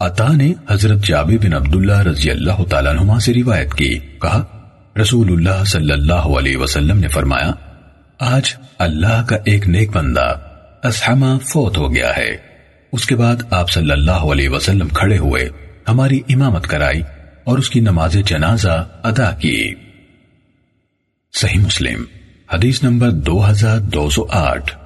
عطا نے حضرت جابر بن عبداللہ رضی اللہ تعالیٰ عنہ سے روایت کی۔ کہا، رسول اللہ صلی اللہ علیہ وسلم نے فرمایا، آج اللہ کا ایک نیک بندہ اسحما فوت ہو گیا ہے۔ اس کے بعد آپ صلی اللہ علیہ وسلم کھڑے ہوئے، ہماری امامت کرائی اور اس کی نماز جنازہ ادا کی۔ صحیح مسلم، حدیث نمبر دو ہزار دو سو آٹھ۔